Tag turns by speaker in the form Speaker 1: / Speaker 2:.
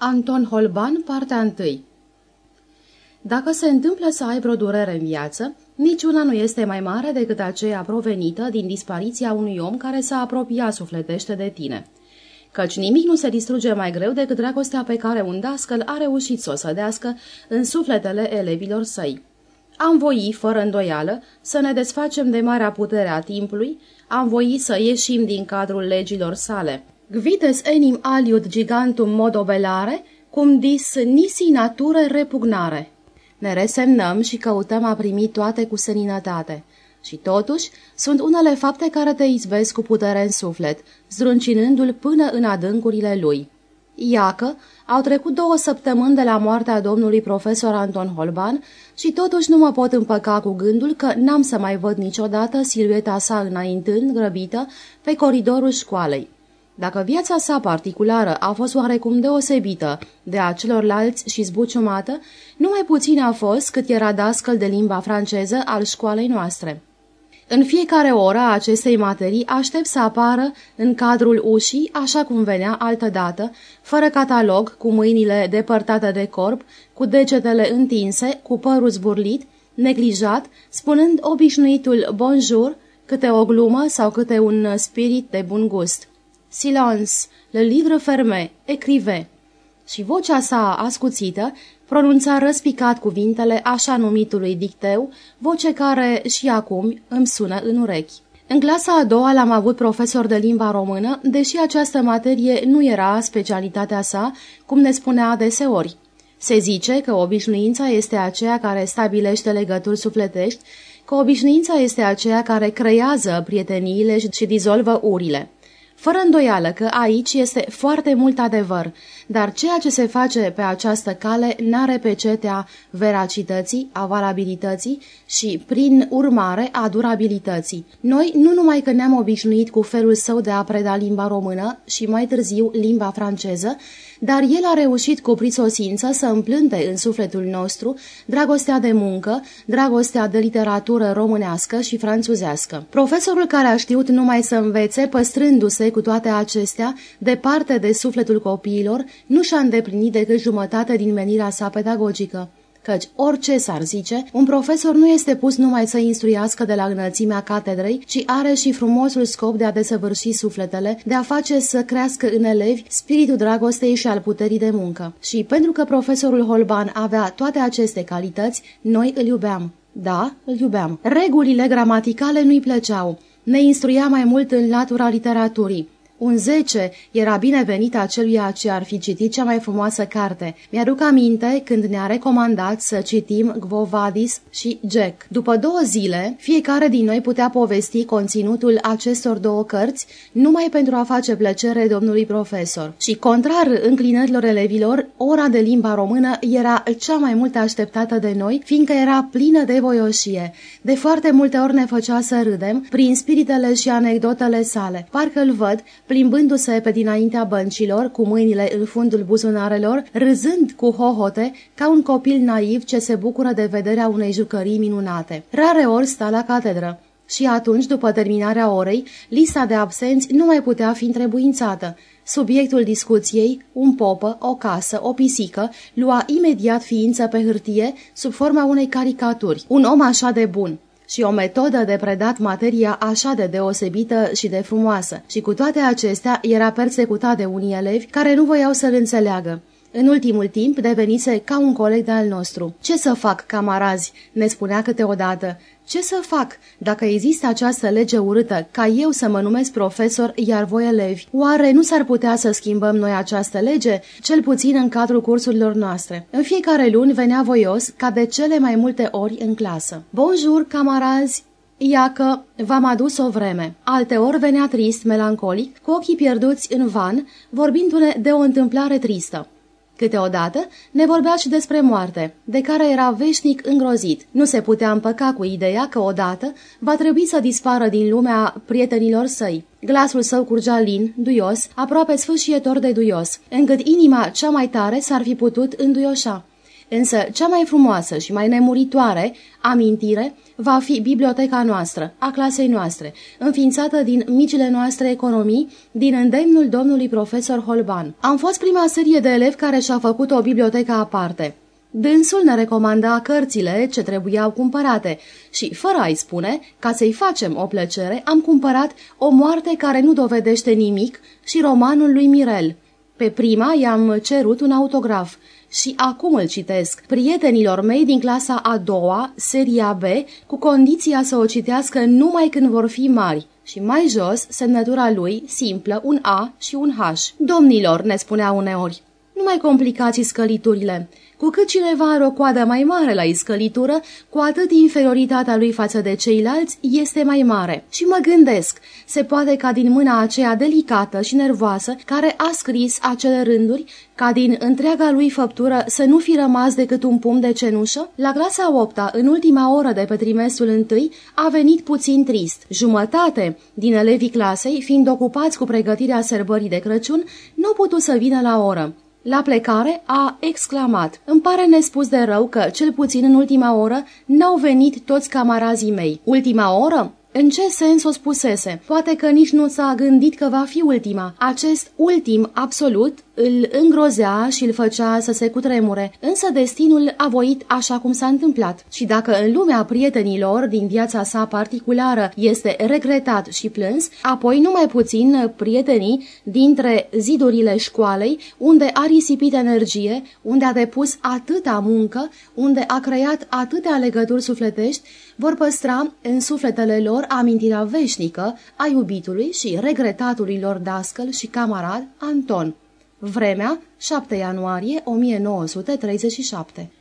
Speaker 1: Anton Holban, partea 1 Dacă se întâmplă să ai vreo durere în viață, niciuna nu este mai mare decât aceea provenită din dispariția unui om care s-a apropiat sufletește de tine. Căci nimic nu se distruge mai greu decât dragostea pe care un dascăl a reușit să o sădească în sufletele elevilor săi. Am voi, fără îndoială, să ne desfacem de marea putere a timpului, am voi să ieșim din cadrul legilor sale – Gvides enim aliud gigantum modobelare, cum dis nisi nature repugnare. Ne resemnăm și căutăm a primi toate cu seninătate. Și totuși, sunt unele fapte care te izbesc cu putere în suflet, zdruncinându-l până în adâncurile lui. Iacă, au trecut două săptămâni de la moartea domnului profesor Anton Holban și totuși nu mă pot împăca cu gândul că n-am să mai văd niciodată silueta sa înaintând, grăbită, pe coridorul școalei. Dacă viața sa particulară a fost oarecum deosebită de a celorlalți și zbuciumată, numai puțin a fost cât era dascăl de limba franceză al școalei noastre. În fiecare oră a acestei materii aștept să apară în cadrul ușii, așa cum venea altădată, fără catalog, cu mâinile depărtate de corp, cu degetele întinse, cu părul zburlit, neglijat, spunând obișnuitul bonjour, câte o glumă sau câte un spirit de bun gust. Silence, le livre ferme, écrivez. Și vocea sa ascuțită pronunța răspicat cuvintele așa numitului dicteu, voce care și acum îmi sună în urechi. În clasa a doua l-am avut profesor de limba română, deși această materie nu era specialitatea sa, cum ne spunea adeseori. Se zice că obișnuința este aceea care stabilește legături sufletești, că obișnuința este aceea care creează prieteniile și dizolvă urile. Fără îndoială că aici este foarte mult adevăr, dar ceea ce se face pe această cale n-are pecetea veracității, a valabilității și, prin urmare, a durabilității. Noi nu numai că ne-am obișnuit cu felul său de a preda limba română și mai târziu limba franceză, dar el a reușit cu prisosință să împlânte în sufletul nostru dragostea de muncă, dragostea de literatură românească și franțuzească. Profesorul care a știut numai să învețe, păstrându-se cu toate acestea, departe de sufletul copiilor, nu și-a îndeplinit decât jumătate din menirea sa pedagogică căci orice s-ar zice, un profesor nu este pus numai să instruiască de la înălțimea catedrei, ci are și frumosul scop de a desăvârși sufletele, de a face să crească în elevi spiritul dragostei și al puterii de muncă. Și pentru că profesorul Holban avea toate aceste calități, noi îl iubeam. Da, îl iubeam. Regulile gramaticale nu-i plăceau. Ne instruia mai mult în latura literaturii. Un zece era binevenit aceluia ce ar fi citit cea mai frumoasă carte. Mi-aduc aminte când ne-a recomandat să citim Gvovadis și Jack. După două zile, fiecare din noi putea povesti conținutul acestor două cărți numai pentru a face plăcere domnului profesor. Și contrar înclinărilor elevilor, ora de limba română era cea mai mult așteptată de noi, fiindcă era plină de voioșie. De foarte multe ori ne făcea să râdem prin spiritele și anecdotele sale. Parcă îl văd plimbându-se pe dinaintea băncilor, cu mâinile în fundul buzunarelor, râzând cu hohote, ca un copil naiv ce se bucură de vederea unei jucării minunate. Rare ori sta la catedră. Și atunci, după terminarea orei, lista de absenți nu mai putea fi întrebuințată. Subiectul discuției, un popă, o casă, o pisică, lua imediat ființă pe hârtie sub forma unei caricaturi. Un om așa de bun, și o metodă de predat materia așa de deosebită și de frumoasă. Și cu toate acestea era persecutat de unii elevi care nu voiau să-l înțeleagă. În ultimul timp devenise ca un coleg de-al nostru. Ce să fac, camarazi?" ne spunea câteodată. Ce să fac dacă există această lege urâtă ca eu să mă numesc profesor, iar voi elevi? Oare nu s-ar putea să schimbăm noi această lege, cel puțin în cadrul cursurilor noastre? În fiecare luni venea voios, ca de cele mai multe ori în clasă. Bonjour, camarazi! Iacă v-am adus o vreme. Alteori venea trist, melancolic, cu ochii pierduți în van, vorbindu-ne de o întâmplare tristă. Câteodată ne vorbea și despre moarte, de care era veșnic îngrozit. Nu se putea împăca cu ideea că odată va trebui să dispară din lumea prietenilor săi. Glasul său curgea lin, duios, aproape sfârșietor de duios, încât inima cea mai tare s-ar fi putut înduioșa. Însă cea mai frumoasă și mai nemuritoare amintire va fi biblioteca noastră, a clasei noastre, înființată din micile noastre economii, din îndemnul domnului profesor Holban. Am fost prima serie de elevi care și-a făcut o bibliotecă aparte. Dânsul ne recomanda cărțile ce trebuiau cumpărate și, fără a-i spune, ca să-i facem o plăcere, am cumpărat O moarte care nu dovedește nimic și romanul lui Mirel. Pe prima i-am cerut un autograf și acum îl citesc prietenilor mei din clasa a doua, seria B, cu condiția să o citească numai când vor fi mari. Și mai jos, semnătura lui, simplă, un A și un H. Domnilor, ne spunea uneori, nu mai complicați scăliturile. Cu cât cineva are o coadă mai mare la iscălitură, cu atât inferioritatea lui față de ceilalți este mai mare. Și mă gândesc, se poate ca din mâna aceea delicată și nervoasă care a scris acele rânduri, ca din întreaga lui făptură să nu fi rămas decât un pumn de cenușă? La clasa 8 în ultima oră de pe trimestrul întâi, a venit puțin trist. Jumătate din elevii clasei, fiind ocupați cu pregătirea sărbării de Crăciun, nu putu să vină la oră. La plecare a exclamat, îmi pare nespus de rău că, cel puțin în ultima oră, n-au venit toți camarazii mei. Ultima oră? În ce sens o spusese? Poate că nici nu s-a gândit că va fi ultima. Acest ultim absolut îl îngrozea și îl făcea să se cutremure, însă destinul a voit așa cum s-a întâmplat. Și dacă în lumea prietenilor din viața sa particulară este regretat și plâns, apoi numai puțin prietenii dintre zidurile școalei, unde a risipit energie, unde a depus atâta muncă, unde a creat atâtea legături sufletești, vor păstra în sufletele lor amintirea veșnică a iubitului și regretatului lor dascăl și camarad Anton. Vremea 7 ianuarie 1937